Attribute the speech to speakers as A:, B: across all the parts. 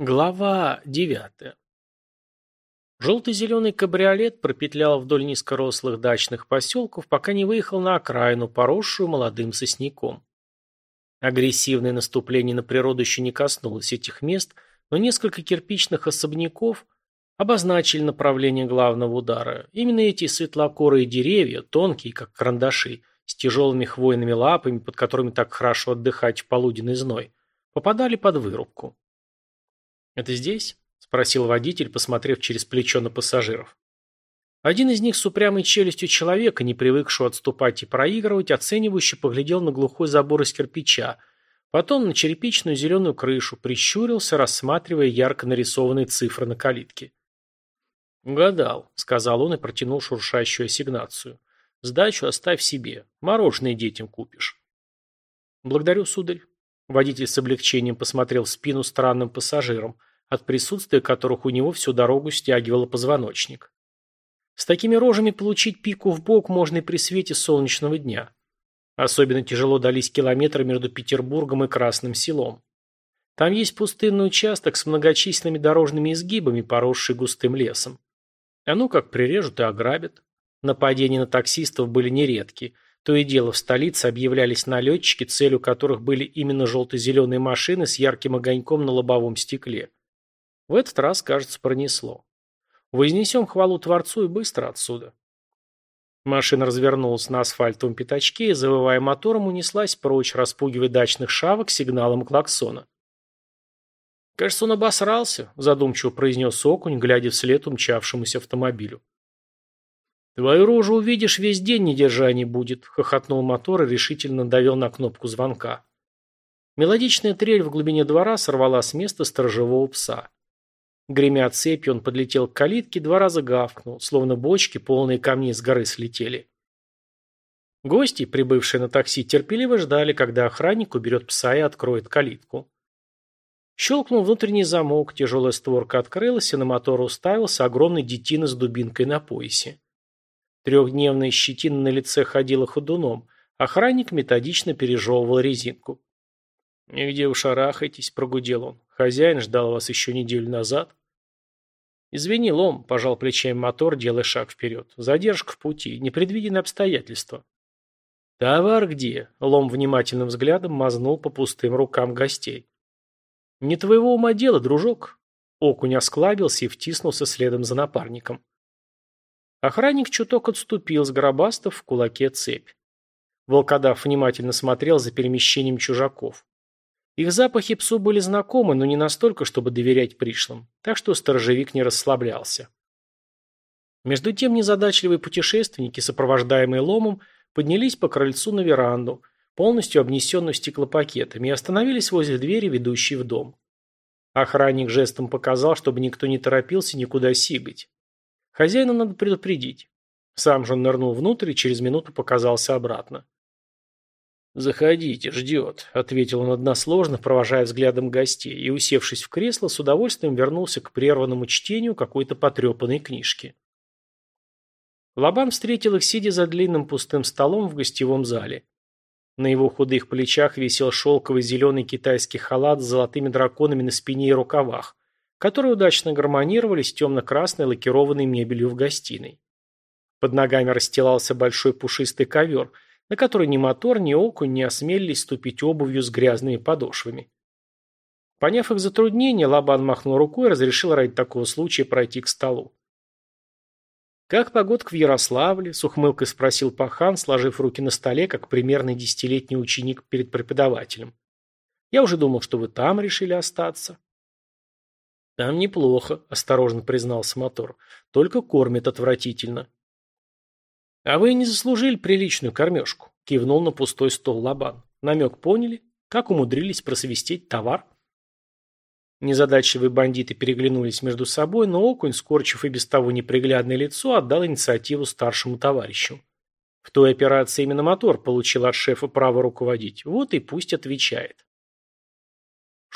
A: Глава девятая. Желто-зеленый кабриолет пропетлял вдоль низкорослых дачных поселков, пока не выехал на окраину, поросшую молодым сосняком. Агрессивное наступление на природу еще не коснулось этих мест, но несколько кирпичных особняков обозначили направление главного удара. Именно эти светлокорые деревья, тонкие, как карандаши, с тяжелыми хвойными лапами, под которыми так хорошо отдыхать в полуденный зной, попадали под вырубку. «Это здесь?» – спросил водитель, посмотрев через плечо на пассажиров. Один из них с упрямой челюстью человека, не привыкшего отступать и проигрывать, оценивающе поглядел на глухой забор из кирпича, потом на черепичную зеленую крышу, прищурился, рассматривая ярко нарисованные цифры на калитке. «Угадал», — сказал он и протянул шуршащую ассигнацию. «Сдачу оставь себе. Мороженое детям купишь». «Благодарю, сударь». Водитель с облегчением посмотрел в спину странным пассажирам, от присутствия которых у него всю дорогу стягивало позвоночник. С такими рожами получить пику в бок можно и при свете солнечного дня. Особенно тяжело дались километры между Петербургом и Красным селом. Там есть пустынный участок с многочисленными дорожными изгибами, поросший густым лесом. А ну как прирежут и ограбят. Нападения на таксистов были нередки. То и дело в столице объявлялись налетчики, целью которых были именно желто-зеленые машины с ярким огоньком на лобовом стекле. В этот раз, кажется, пронесло. Вознесем хвалу Творцу и быстро отсюда. Машина развернулась на асфальтовом пятачке и, завывая мотором, унеслась прочь, распугивая дачных шавок сигналом клаксона. «Кажется, он обосрался», – задумчиво произнес окунь, глядя вслед умчавшемуся автомобилю. «Твою рожу увидишь, весь день недержание будет», – хохотнул мотор и решительно давил на кнопку звонка. Мелодичная трель в глубине двора сорвала с места сторожевого пса. Гремя цепью, он подлетел к калитке, два раза гавкнул, словно бочки, полные камней с горы слетели. Гости, прибывшие на такси, терпеливо ждали, когда охранник уберет пса и откроет калитку. Щелкнул внутренний замок, тяжелая створка открылась, и на мотор уставился огромный детина с дубинкой на поясе. Трехдневная щетина на лице ходила ходуном, охранник методично пережевывал резинку. «И где вы шарахаетесь?» – прогудел он. «Хозяин ждал вас еще неделю назад». «Извини, Лом», – пожал плечами мотор, делая шаг вперед. «Задержка в пути, непредвиденные обстоятельства». «Товар где?» – Лом внимательным взглядом мазнул по пустым рукам гостей. «Не твоего ума дело, дружок». Окунь осклабился и втиснулся следом за напарником. Охранник чуток отступил, сгробастав в кулаке цепь. Волкодав внимательно смотрел за перемещением чужаков. Их запахи псу были знакомы, но не настолько, чтобы доверять пришлым, так что сторожевик не расслаблялся. Между тем незадачливые путешественники, сопровождаемые ломом, поднялись по крыльцу на веранду, полностью обнесенную стеклопакетами, и остановились возле двери, ведущей в дом. Охранник жестом показал, чтобы никто не торопился никуда сигать. Хозяина надо предупредить. Сам же он нырнул внутрь и через минуту показался обратно. «Заходите, ждет», — ответил он односложно, провожая взглядом гостей, и, усевшись в кресло, с удовольствием вернулся к прерванному чтению какой-то потрепанной книжки. Лобан встретил их, сидя за длинным пустым столом в гостевом зале. На его худых плечах висел шелковый зеленый китайский халат с золотыми драконами на спине и рукавах, которые удачно гармонировали с темно-красной лакированной мебелью в гостиной. Под ногами расстилался большой пушистый ковер — на который ни мотор, ни окунь не осмелились ступить обувью с грязными подошвами. Поняв их затруднение, Лабан махнул рукой и разрешил ради такого случая пройти к столу. «Как погодка в Ярославле?» – с ухмылкой спросил Пахан, сложив руки на столе, как примерный десятилетний ученик перед преподавателем. «Я уже думал, что вы там решили остаться». «Там неплохо», – осторожно признался мотор. «Только кормят отвратительно». «А вы не заслужили приличную кормежку», – кивнул на пустой стол Лабан. «Намек поняли? Как умудрились просвистеть товар?» Незадачливые бандиты переглянулись между собой, но Окунь, скорчив и без того неприглядное лицо, отдал инициативу старшему товарищу. В той операции именно мотор получил от шефа право руководить. Вот и пусть отвечает.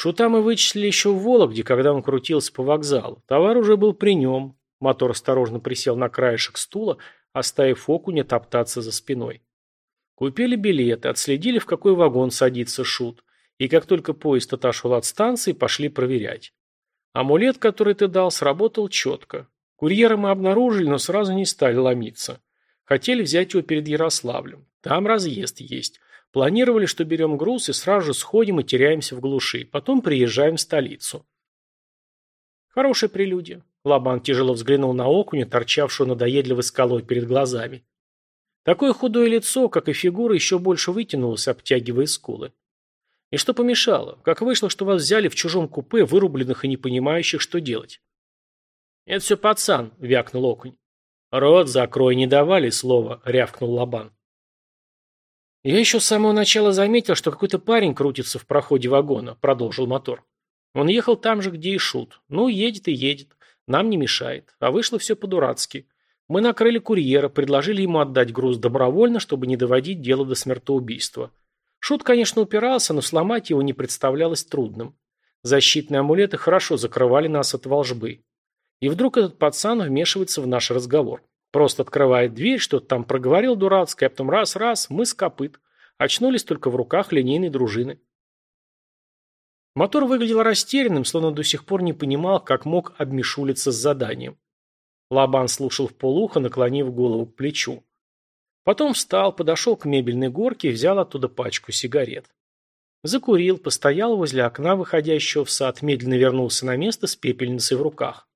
A: Шута мы вычислили еще в Вологде, когда он крутился по вокзалу. Товар уже был при нем. Мотор осторожно присел на краешек стула, оставив окуня топтаться за спиной. Купили билеты, отследили, в какой вагон садится шут, и как только поезд отошел от станции, пошли проверять. Амулет, который ты дал, сработал четко. Курьера мы обнаружили, но сразу не стали ломиться. Хотели взять его перед Ярославлем. Там разъезд есть. Планировали, что берем груз и сразу же сходим и теряемся в глуши. Потом приезжаем в столицу. Хорошая прелюдия. Лабан тяжело взглянул на окуня, торчавшего надоедливой скалой перед глазами. Такое худое лицо, как и фигура, еще больше вытянулось, обтягивая скулы. И что помешало? Как вышло, что вас взяли в чужом купе, вырубленных и не понимающих, что делать? Это все пацан, вякнул окунь. Рот закрой, не давали слова, рявкнул Лабан. Я еще с самого начала заметил, что какой-то парень крутится в проходе вагона, продолжил мотор. Он ехал там же, где и Шут. Ну, едет и едет. Нам не мешает. А вышло все по-дурацки. Мы накрыли курьера, предложили ему отдать груз добровольно, чтобы не доводить дело до смертоубийства. Шут, конечно, упирался, но сломать его не представлялось трудным. Защитные амулеты хорошо закрывали нас от волжбы. И вдруг этот пацан вмешивается в наш разговор. Просто открывает дверь, что-то там проговорил дурацкое, а потом раз-раз, мы с копыт. Очнулись только в руках линейной дружины. Мотор выглядел растерянным, словно до сих пор не понимал, как мог обмешулиться с заданием. Лабан слушал в полухо, наклонив голову к плечу. Потом встал, подошел к мебельной горке и взял оттуда пачку сигарет. Закурил, постоял возле окна, выходящего в сад, медленно вернулся на место с пепельницей в руках.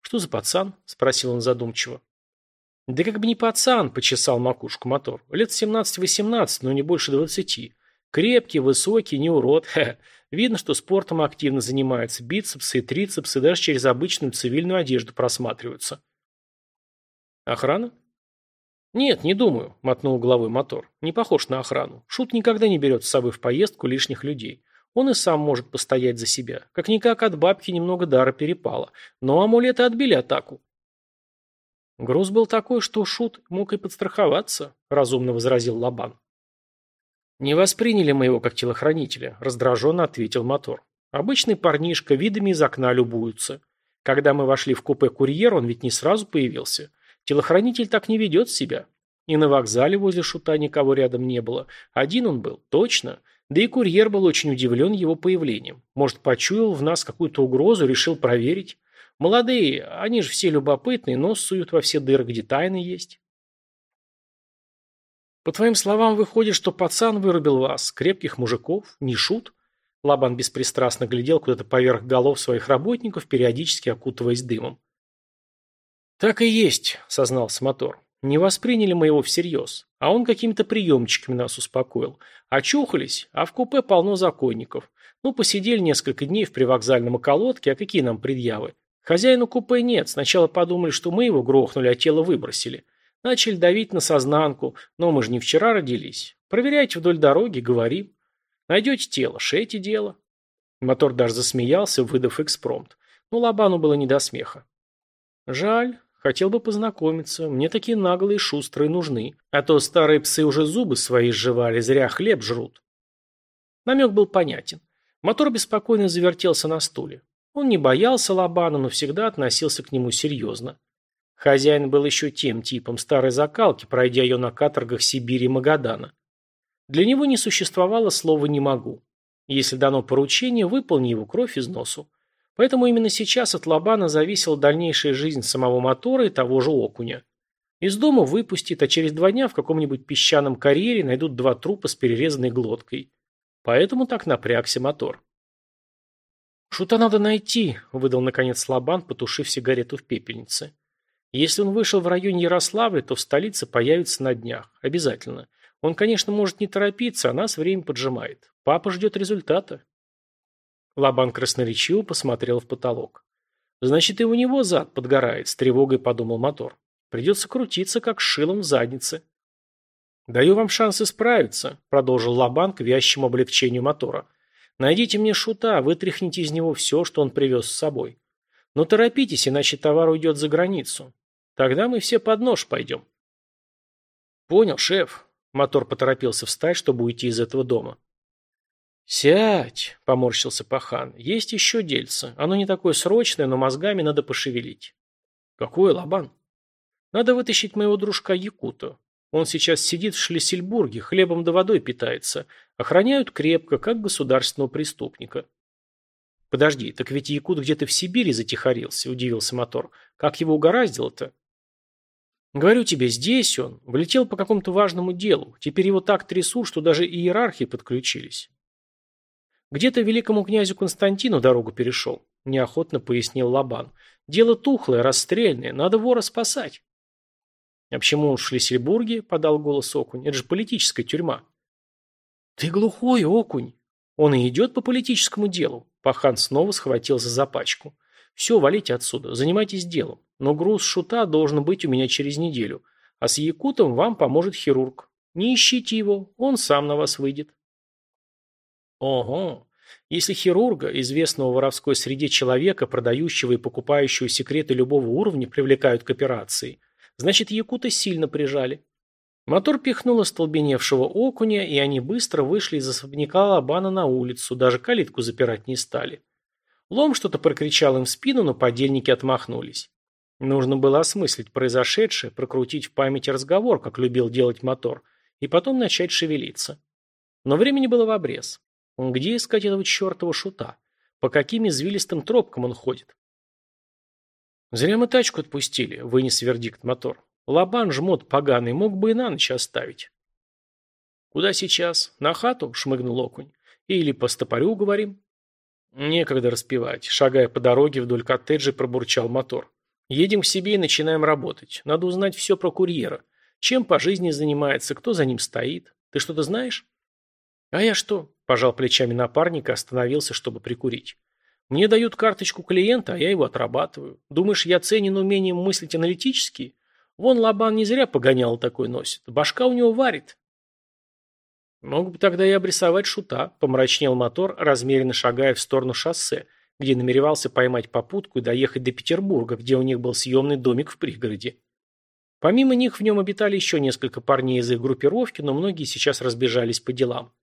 A: «Что за пацан?» – спросил он задумчиво. «Да как бы не пацан», – почесал макушку мотор. «Лет семнадцать-восемнадцать, но не больше двадцати. Крепкий, высокий, не урод. Ха Видно, что спортом активно занимается. Бицепсы и трицепсы даже через обычную цивильную одежду просматриваются». «Охрана?» «Нет, не думаю», – мотнул головой мотор. «Не похож на охрану. Шут никогда не берет с собой в поездку лишних людей. Он и сам может постоять за себя. Как-никак от бабки немного дара перепало. Но амулеты отбили атаку». «Груз был такой, что Шут мог и подстраховаться», – разумно возразил Лабан. «Не восприняли мы его как телохранителя», – раздраженно ответил мотор. «Обычный парнишка, видами из окна любуются. Когда мы вошли в купе курьер, он ведь не сразу появился. Телохранитель так не ведет себя. И на вокзале возле шута никого рядом не было. Один он был, точно. Да и курьер был очень удивлен его появлением. Может, почуял в нас какую-то угрозу, решил проверить. Молодые, они же все любопытные, нос суют во все дыры, где тайны есть. По твоим словам, выходит, что пацан вырубил вас, крепких мужиков, не шут? Лабан беспристрастно глядел куда-то поверх голов своих работников, периодически окутываясь дымом. «Так и есть», — сознался мотор. «Не восприняли мы его всерьез, а он какими-то приемчиками нас успокоил. Очухались, а в купе полно законников. Ну, посидели несколько дней в привокзальном околотке, а какие нам предъявы? Хозяину купе нет, сначала подумали, что мы его грохнули, а тело выбросили. Начали давить на сознанку, но мы же не вчера родились. Проверяйте вдоль дороги, говорим. Найдете тело, шейте дело». Мотор даже засмеялся, выдав экспромт. Но Лобану было не до смеха. «Жаль, Хотел бы познакомиться. Мне такие наглые шустрые нужны. А то старые псы уже зубы свои сживали, зря хлеб жрут. Намек был понятен. Мотор беспокойно завертелся на стуле. Он не боялся Лобана, но всегда относился к нему серьезно. Хозяин был еще тем типом старой закалки, пройдя ее на каторгах Сибири и Магадана. Для него не существовало слова «не могу». Если дано поручение, выполни его кровь из носу. Поэтому именно сейчас от Лобана зависела дальнейшая жизнь самого мотора и того же окуня. Из дома выпустит, а через два дня в каком-нибудь песчаном карьере найдут два трупа с перерезанной глоткой. Поэтому так напрягся мотор. «Шута надо найти», — выдал наконец Лобан, потушив сигарету в пепельнице. «Если он вышел в районе Ярославля, то в столице появится на днях. Обязательно. Он, конечно, может не торопиться, а нас время поджимает. Папа ждет результата». Лабан красноречиво посмотрел в потолок. «Значит, и у него зад подгорает», — с тревогой подумал мотор. «Придется крутиться, как шилом в заднице». «Даю вам шанс исправиться», — продолжил Лабан к вязчему облегчению мотора. «Найдите мне шута, вытряхните из него все, что он привез с собой. Но торопитесь, иначе товар уйдет за границу. Тогда мы все под нож пойдем». «Понял, шеф». Мотор поторопился встать, чтобы уйти из этого дома. «Сядь», — поморщился пахан, — «есть еще дельце. Оно не такое срочное, но мозгами надо пошевелить». «Какой лабан?» «Надо вытащить моего дружка Якута. Он сейчас сидит в Шлиссельбурге, хлебом да водой питается. Охраняют крепко, как государственного преступника». Подожди, так ведь Якут где-то в Сибири затихарился, удивился мотор. Как его угораздило-то? Говорю тебе, здесь он. Влетел по какому-то важному делу. Теперь его так трясут, что даже иерархи подключились. Где-то великому князю Константину дорогу перешел, неохотно пояснил Лабан. Дело тухлое, расстрельное, надо вора спасать. А почему он в Шлиссельбурге? Подал голос Окунь. Это же политическая тюрьма. Ты глухой, Окунь. Он и идет по политическому делу. Пахан снова схватился за пачку. Все, валите отсюда, занимайтесь делом. Но груз шута должен быть у меня через неделю. А с Якутом вам поможет хирург. Не ищите его, он сам на вас выйдет. Ого. Если хирурга, известного в воровской среде человека, продающего и покупающего секреты любого уровня, привлекают к операции, значит, Якута сильно прижали. Мотор пихнул остолбеневшего окуня, и они быстро вышли из особняка Лобана на улицу, даже калитку запирать не стали. Лом что-то прокричал им в спину, но подельники отмахнулись. Нужно было осмыслить произошедшее, прокрутить в памяти разговор, как любил делать мотор, и потом начать шевелиться. Но времени было в обрез. Где искать этого чертова шута? По каким извилистым тропкам он ходит? Зря мы тачку отпустили, вынес вердикт мотор. Лобан жмот поганый мог бы и на ночь оставить. Куда сейчас? На хату? Шмыгнул окунь. Или по стопорю говорим? Некогда распевать. Шагая по дороге вдоль коттеджа, пробурчал мотор. Едем к себе и начинаем работать. Надо узнать все про курьера. Чем по жизни занимается, кто за ним стоит. Ты что-то знаешь? А я что? Пожал плечами напарника, остановился, чтобы прикурить. Мне дают карточку клиента, а я его отрабатываю. Думаешь, я ценен умением мыслить аналитически? Вон Лобан не зря погонял такой носит. Башка у него варит. Мог бы тогда и обрисовать шута, помрачнел мотор, размеренно шагая в сторону шоссе, где намеревался поймать попутку и доехать до Петербурга, где у них был съемный домик в пригороде. Помимо них в нем обитали еще несколько парней из их группировки, но многие сейчас разбежались по делам.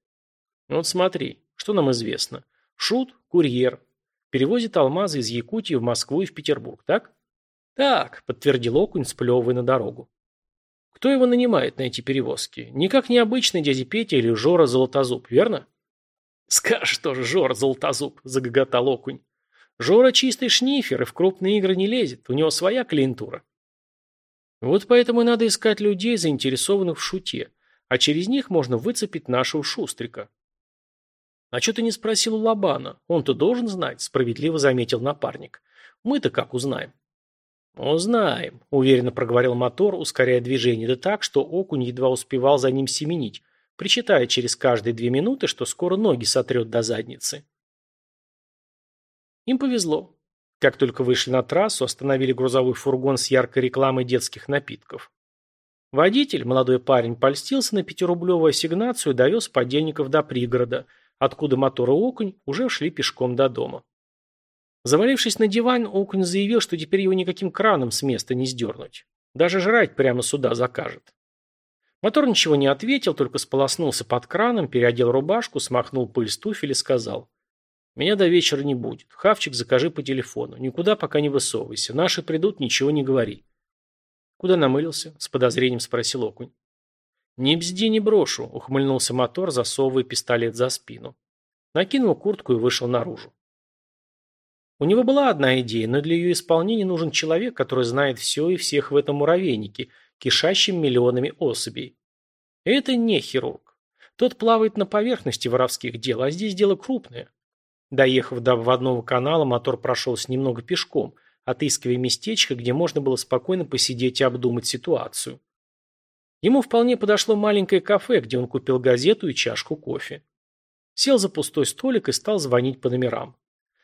A: Ну вот смотри, что нам известно. Шут – курьер. Перевозит алмазы из Якутии в Москву и в Петербург, так? Так, подтвердил Окунь, сплевывая на дорогу. Кто его нанимает на эти перевозки? Никак не обычный дядя Петя или Жора Золотозуб, верно? Скажешь тоже, Жора Золотозуб, загоготал Окунь. Жора чистый шнифер и в крупные игры не лезет, у него своя клиентура. Вот поэтому надо искать людей, заинтересованных в шуте, а через них можно выцепить нашего шустрика. «А что ты не спросил у Лобана? Он-то должен знать», – справедливо заметил напарник. «Мы-то как узнаем?» «Узнаем», – уверенно проговорил мотор, ускоряя движение, да так, что окунь едва успевал за ним семенить, причитая через каждые две минуты, что скоро ноги сотрет до задницы. Им повезло. Как только вышли на трассу, остановили грузовой фургон с яркой рекламой детских напитков. Водитель, молодой парень, польстился на пятирублевую ассигнацию и довез подельников до пригорода – откуда мотор и окунь уже шли пешком до дома. Завалившись на диван, окунь заявил, что теперь его никаким краном с места не сдернуть. Даже жрать прямо сюда закажет. Мотор ничего не ответил, только сполоснулся под краном, переодел рубашку, смахнул пыль с туфель и сказал. «Меня до вечера не будет. Хавчик закажи по телефону. Никуда пока не высовывайся. Наши придут, ничего не говори». «Куда намылился?» – с подозрением спросил окунь. «Не бзди, не брошу», — ухмыльнулся мотор, засовывая пистолет за спину. Накинул куртку и вышел наружу. У него была одна идея, но для ее исполнения нужен человек, который знает все и всех в этом муравейнике, кишащем миллионами особей. Это не хирург. Тот плавает на поверхности воровских дел, а здесь дело крупное. Доехав до обводного канала, мотор прошелся немного пешком, отыскивая местечко, где можно было спокойно посидеть и обдумать ситуацию. Ему вполне подошло маленькое кафе, где он купил газету и чашку кофе. Сел за пустой столик и стал звонить по номерам.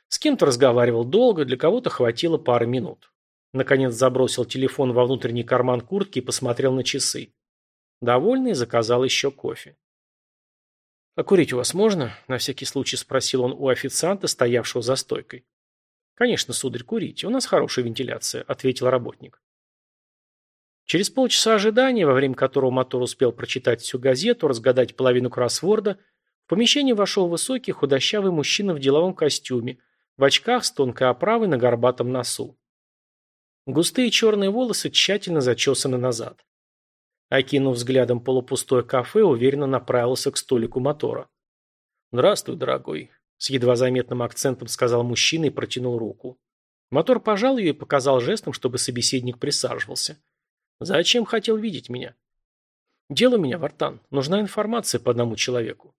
A: С кем-то разговаривал долго, для кого-то хватило пары минут. Наконец забросил телефон во внутренний карман куртки и посмотрел на часы. Довольный, заказал еще кофе. «А курить у вас можно?» – на всякий случай спросил он у официанта, стоявшего за стойкой. «Конечно, сударь, курите. У нас хорошая вентиляция», – ответил работник. Через полчаса ожидания, во время которого мотор успел прочитать всю газету, разгадать половину кроссворда, в помещение вошел высокий худощавый мужчина в деловом костюме, в очках с тонкой оправой на горбатом носу. Густые черные волосы тщательно зачесаны назад. Окинув взглядом полупустое кафе, уверенно направился к столику мотора. «Здравствуй, дорогой». С едва заметным акцентом сказал мужчина и протянул руку. Мотор пожал ее и показал жестом, чтобы собеседник присаживался. Зачем хотел видеть меня? Дело у меня, Вартан. Нужна информация по одному человеку.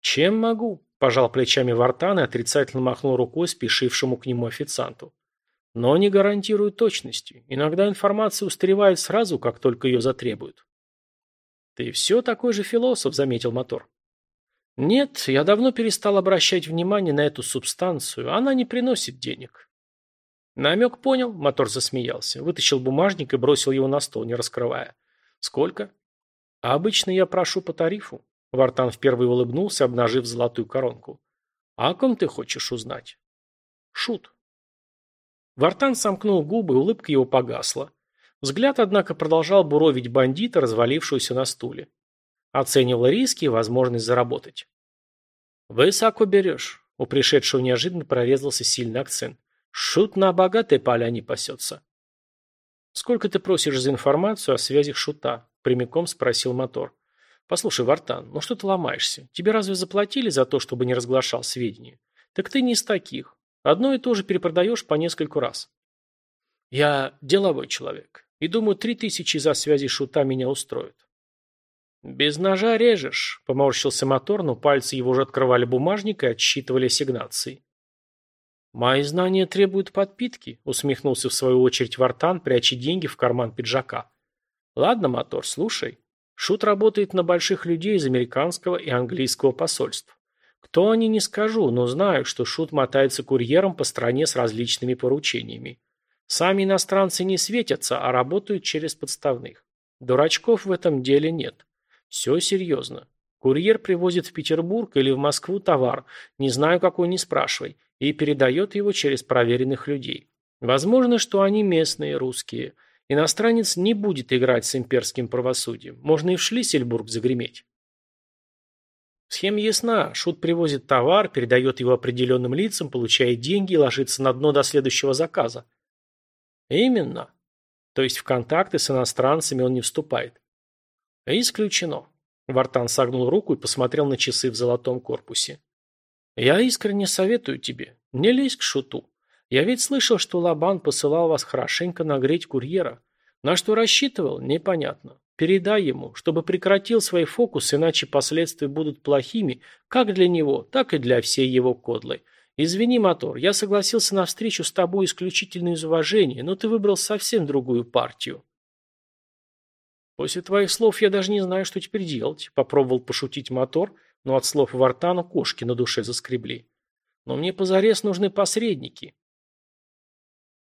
A: Чем могу? Пожал плечами Вартан и отрицательно махнул рукой спешившему к нему официанту. Но не гарантирую точности. Иногда информация устаревает сразу, как только ее затребуют. Ты все такой же философ, заметил мотор. Нет, я давно перестал обращать внимание на эту субстанцию. Она не приносит денег. Намек понял, мотор засмеялся. Вытащил бумажник и бросил его на стол, не раскрывая. Сколько? А обычно я прошу по тарифу. Вартан впервые улыбнулся, обнажив золотую коронку. А о ком ты хочешь узнать? Шут. Вартан сомкнул губы, улыбка его погасла. Взгляд, однако, продолжал буровить бандита, развалившегося на стуле. Оценивал риски и возможность заработать. «Высоко берешь», — у пришедшего неожиданно прорезался сильный акцент. «Шут на богатой поляне пасется». «Сколько ты просишь за информацию о связях Шута?» — прямиком спросил мотор. «Послушай, Вартан, ну что ты ломаешься? Тебе разве заплатили за то, чтобы не разглашал сведения? Так ты не из таких. Одно и то же перепродаешь по нескольку раз». «Я деловой человек, и думаю, три тысячи за связи Шута меня устроят». «Без ножа режешь», — поморщился мотор, но пальцы его уже открывали бумажник и отсчитывали ассигнации. «Мои знания требуют подпитки», — усмехнулся в свою очередь Вартан, пряча деньги в карман пиджака. «Ладно, мотор, слушай. Шут работает на больших людей из американского и английского посольств. Кто они, не скажу, но знаю, что Шут мотается курьером по стране с различными поручениями. Сами иностранцы не светятся, а работают через подставных. Дурачков в этом деле нет. Все серьезно. Курьер привозит в Петербург или в Москву товар, не знаю какой, не спрашивай, и передает его через проверенных людей. Возможно, что они местные, русские. Иностранец не будет играть с имперским правосудием. Можно и в Шлиссельбург загреметь. Схема ясна. Шут привозит товар, передает его определенным лицам, получает деньги и ложится на дно до следующего заказа. Именно. То есть в контакты с иностранцами он не вступает. «Исключено». Вартан согнул руку и посмотрел на часы в золотом корпусе. «Я искренне советую тебе, не лезь к шуту. Я ведь слышал, что Лабан посылал вас хорошенько нагреть курьера. На что рассчитывал, непонятно. Передай ему, чтобы прекратил свои фокусы, иначе последствия будут плохими, как для него, так и для всей его кодлы. Извини, мотор, я согласился на встречу с тобой исключительно из уважения, но ты выбрал совсем другую партию. После твоих слов я даже не знаю, что теперь делать. Попробовал пошутить мотор, но от слов Вартана кошки на душе заскребли. Но мне позарез нужны посредники.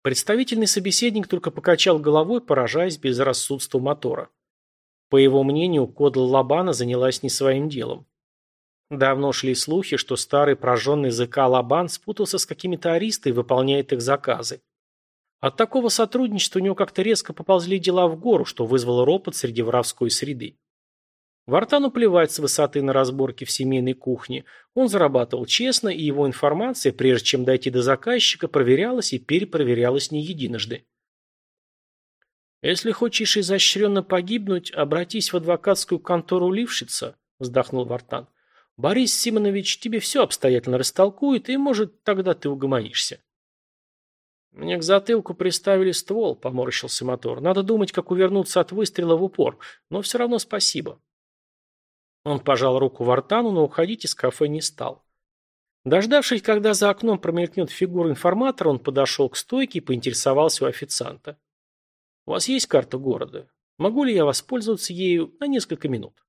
A: Представительный собеседник только покачал головой, поражаясь безрассудству мотора. По его мнению, Кодл Лабана занялась не своим делом. Давно шли слухи, что старый прожженный языка Лабан спутался с какими-то аристой и выполняет их заказы. От такого сотрудничества у него как-то резко поползли дела в гору, что вызвало ропот среди воровской среды. Вартану плевать с высоты на разборки в семейной кухне. Он зарабатывал честно, и его информация, прежде чем дойти до заказчика, проверялась и перепроверялась не единожды. «Если хочешь изощренно погибнуть, обратись в адвокатскую контору Лившица», – вздохнул Вартан. «Борис Симонович тебе все обстоятельно растолкует, и, может, тогда ты угомонишься». «Мне к затылку приставили ствол», – поморщился мотор. «Надо думать, как увернуться от выстрела в упор, но все равно спасибо». Он пожал руку Вартану, но уходить из кафе не стал. Дождавшись, когда за окном промелькнет фигура информатора, он подошел к стойке и поинтересовался у официанта. «У вас есть карта города? Могу ли я воспользоваться ею на несколько минут?»